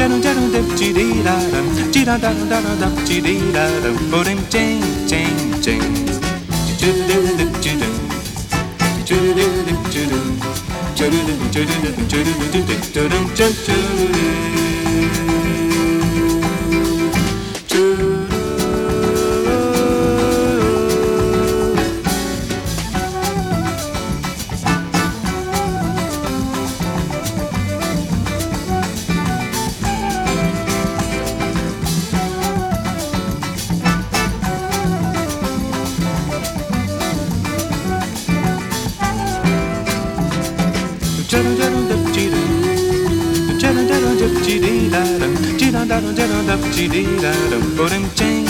Jadum jadum dip chi dee da dum. Chi da da da da dum chi di, da dum. Bodim ching ching ching. Chi chu du du du chu du. Chi chu du du chu du. Chu du du chu du du chu du du du du du du du du du. Dum dum dum dum dum